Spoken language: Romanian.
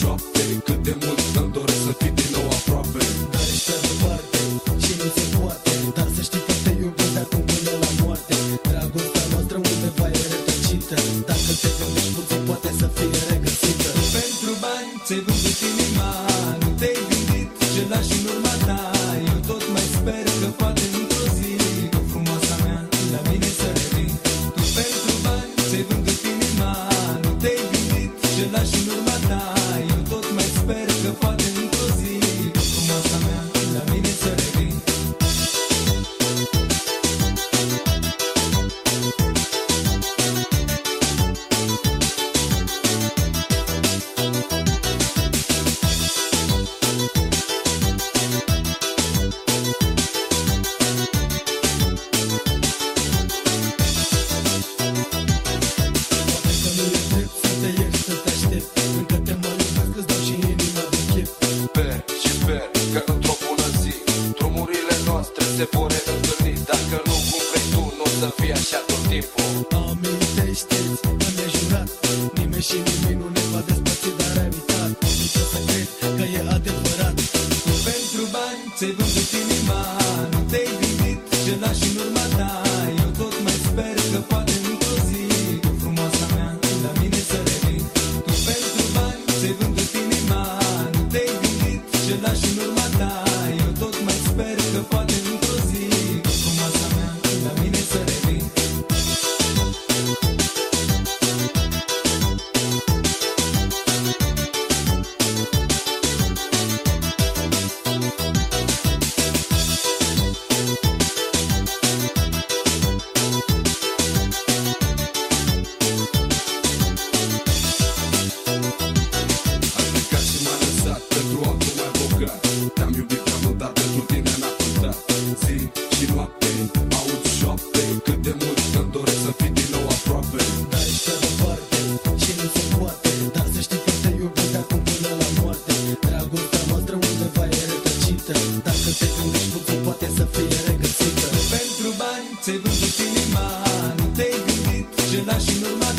șoapte Cât de mult îmi doresc să fii din nou aproape. Dar ești departe și nu se poate Dar să știi că te iubesc de acum până la moarte. Dragostea noastră undeva e rătăcită Dacă te gândești puțin poate să fie regăsită. Pentru bani ți-ai vândut inima Nu te-ai gândit ce lași în urma ta. Eu tot mai sper că poate se pune întâlnit. Dacă nu cum vrei tu, nu o să fie așa tot timpul. Amintește-ți, am jurat. Nimeni și nimic nu ne va despărți, dar ai uitat. Uite să cred că e adevărat. Nu pentru bani ți-ai vândut inima. Nu te-ai gândit ce lași în urmă găsești un loc cu poate să fie regăsită Pentru bani ți-ai vândut inima Nu te-ai gândit ce lași în urma